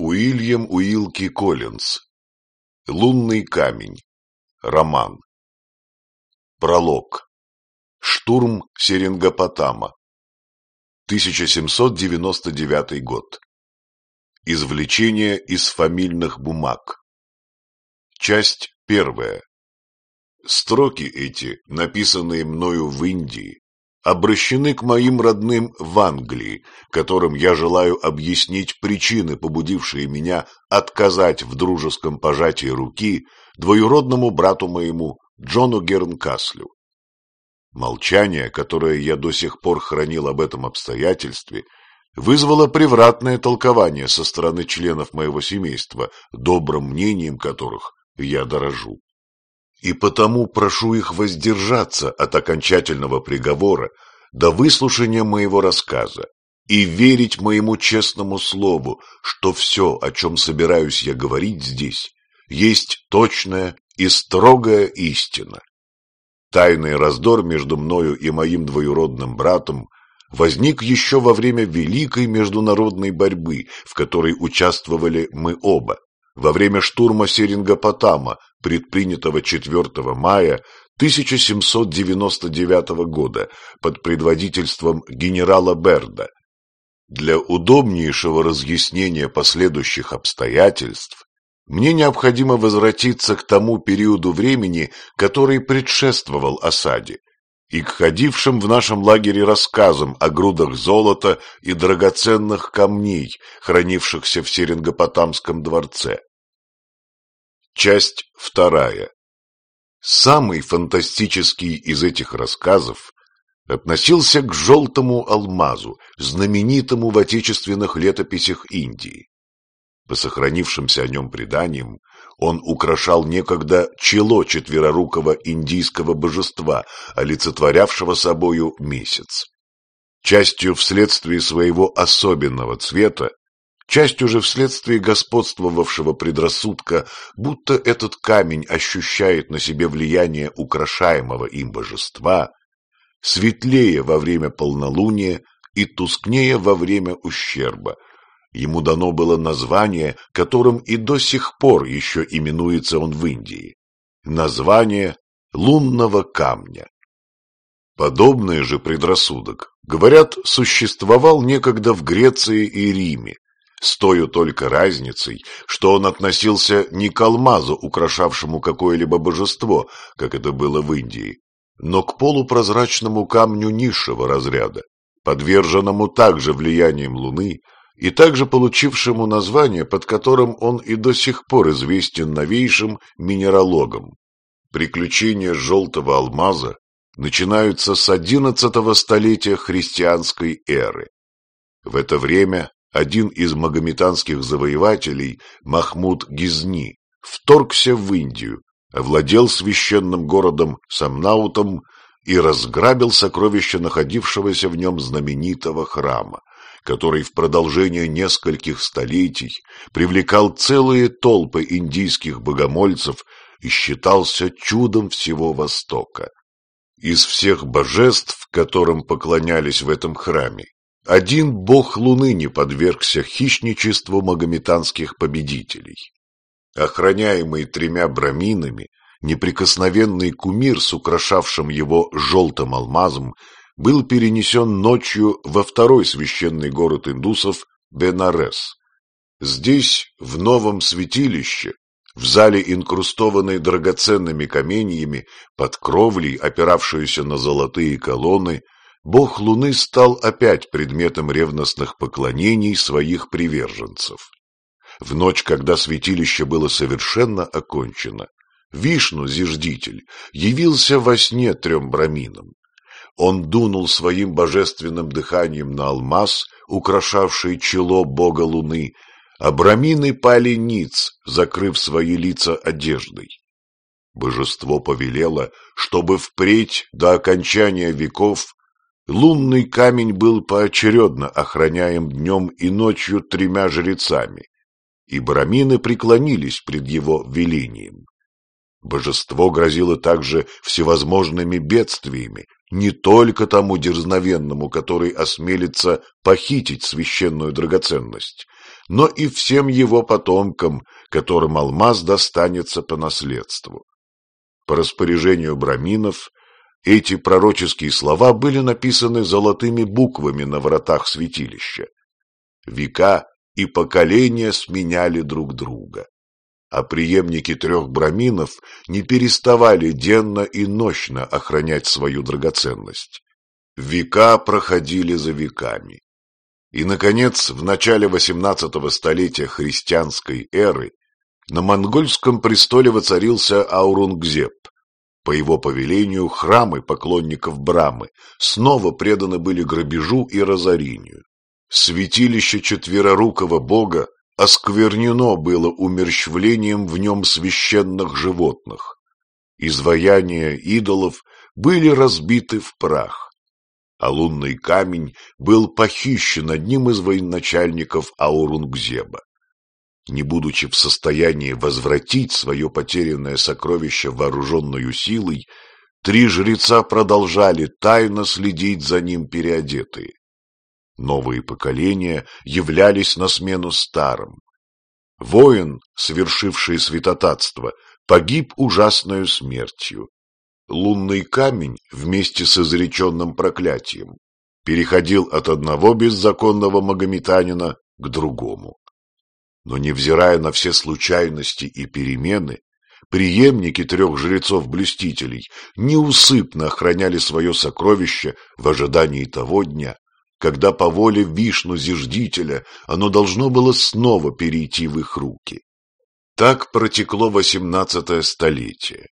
Уильям Уилки Коллинз. Лунный камень. Роман. Пролог. Штурм Серингопотама. 1799 год. Извлечение из фамильных бумаг. Часть первая. Строки эти, написанные мною в Индии, обращены к моим родным в Англии, которым я желаю объяснить причины, побудившие меня отказать в дружеском пожатии руки двоюродному брату моему Джону Гернкаслю. Молчание, которое я до сих пор хранил об этом обстоятельстве, вызвало превратное толкование со стороны членов моего семейства, добрым мнением которых я дорожу и потому прошу их воздержаться от окончательного приговора до выслушания моего рассказа и верить моему честному слову, что все, о чем собираюсь я говорить здесь, есть точная и строгая истина. Тайный раздор между мною и моим двоюродным братом возник еще во время великой международной борьбы, в которой участвовали мы оба, во время штурма Серингопотама, предпринятого 4 мая 1799 года под предводительством генерала Берда. Для удобнейшего разъяснения последующих обстоятельств мне необходимо возвратиться к тому периоду времени, который предшествовал осаде, и к ходившим в нашем лагере рассказам о грудах золота и драгоценных камней, хранившихся в Серингопотамском дворце. Часть вторая. Самый фантастический из этих рассказов относился к желтому алмазу, знаменитому в отечественных летописях Индии. По сохранившимся о нем преданиям, он украшал некогда чело четверорукого индийского божества, олицетворявшего собою месяц. Частью вследствие своего особенного цвета часть уже вследствие господствовавшего предрассудка, будто этот камень ощущает на себе влияние украшаемого им божества, светлее во время полнолуния и тускнее во время ущерба. Ему дано было название, которым и до сих пор еще именуется он в Индии. Название лунного камня. Подобный же предрассудок, говорят, существовал некогда в Греции и Риме, с той только разницей, что он относился не к алмазу, украшавшему какое-либо божество, как это было в Индии, но к полупрозрачному камню низшего разряда, подверженному также влиянием Луны и также получившему название, под которым он и до сих пор известен новейшим минералогам. Приключения желтого алмаза начинаются с одиннадцатого столетия христианской эры. В это время один из магометанских завоевателей, Махмуд Гизни, вторгся в Индию, овладел священным городом Самнаутом и разграбил сокровища находившегося в нем знаменитого храма, который в продолжение нескольких столетий привлекал целые толпы индийских богомольцев и считался чудом всего Востока. Из всех божеств, которым поклонялись в этом храме, один бог Луны не подвергся хищничеству магометанских победителей. Охраняемый тремя браминами, неприкосновенный кумир с украшавшим его желтым алмазом был перенесен ночью во второй священный город индусов Бенарес. Здесь, в новом святилище, в зале, инкрустованной драгоценными каменьями, под кровлей, опиравшуюся на золотые колонны, бог Луны стал опять предметом ревностных поклонений своих приверженцев. В ночь, когда святилище было совершенно окончено, Вишну, зиждитель, явился во сне трем браминам. Он дунул своим божественным дыханием на алмаз, украшавший чело бога Луны, а брамины пали ниц, закрыв свои лица одеждой. Божество повелело, чтобы впредь до окончания веков Лунный камень был поочередно охраняем днем и ночью тремя жрецами, и брамины преклонились пред его велением. Божество грозило также всевозможными бедствиями, не только тому дерзновенному, который осмелится похитить священную драгоценность, но и всем его потомкам, которым алмаз достанется по наследству. По распоряжению браминов эти пророческие слова были написаны золотыми буквами на вратах святилища. Века и поколения сменяли друг друга, а преемники трех браминов не переставали денно и нощно охранять свою драгоценность. Века проходили за веками. И, наконец, в начале XVIII столетия христианской эры на монгольском престоле воцарился Аурунгзеб, по его повелению храмы поклонников Брамы снова преданы были грабежу и разорению. Святилище четверорукого бога осквернено было умерщвлением в нем священных животных. Изваяния идолов были разбиты в прах, а лунный камень был похищен одним из военачальников Аурунгзеба не будучи в состоянии возвратить свое потерянное сокровище вооруженную силой, три жреца продолжали тайно следить за ним переодетые. Новые поколения являлись на смену старым. Воин, совершивший святотатство, погиб ужасною смертью. Лунный камень вместе с изреченным проклятием переходил от одного беззаконного магометанина к другому. Но, невзирая на все случайности и перемены, преемники трех жрецов-блюстителей неусыпно охраняли свое сокровище в ожидании того дня, когда по воле Вишну-зиждителя оно должно было снова перейти в их руки. Так протекло восемнадцатое столетие,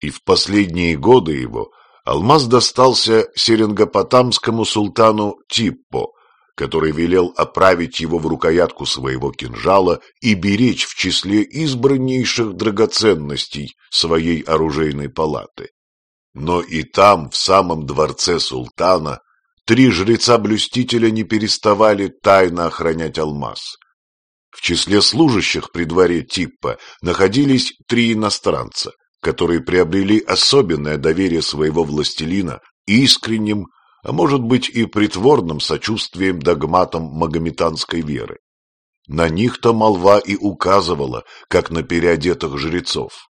и в последние годы его алмаз достался серингопотамскому султану Типпо, который велел оправить его в рукоятку своего кинжала и беречь в числе избраннейших драгоценностей своей оружейной палаты. Но и там, в самом дворце султана, три жреца-блюстителя не переставали тайно охранять алмаз. В числе служащих при дворе Типпа находились три иностранца, которые приобрели особенное доверие своего властелина искренним а может быть и притворным сочувствием догматам магометанской веры. На них-то молва и указывала, как на переодетых жрецов.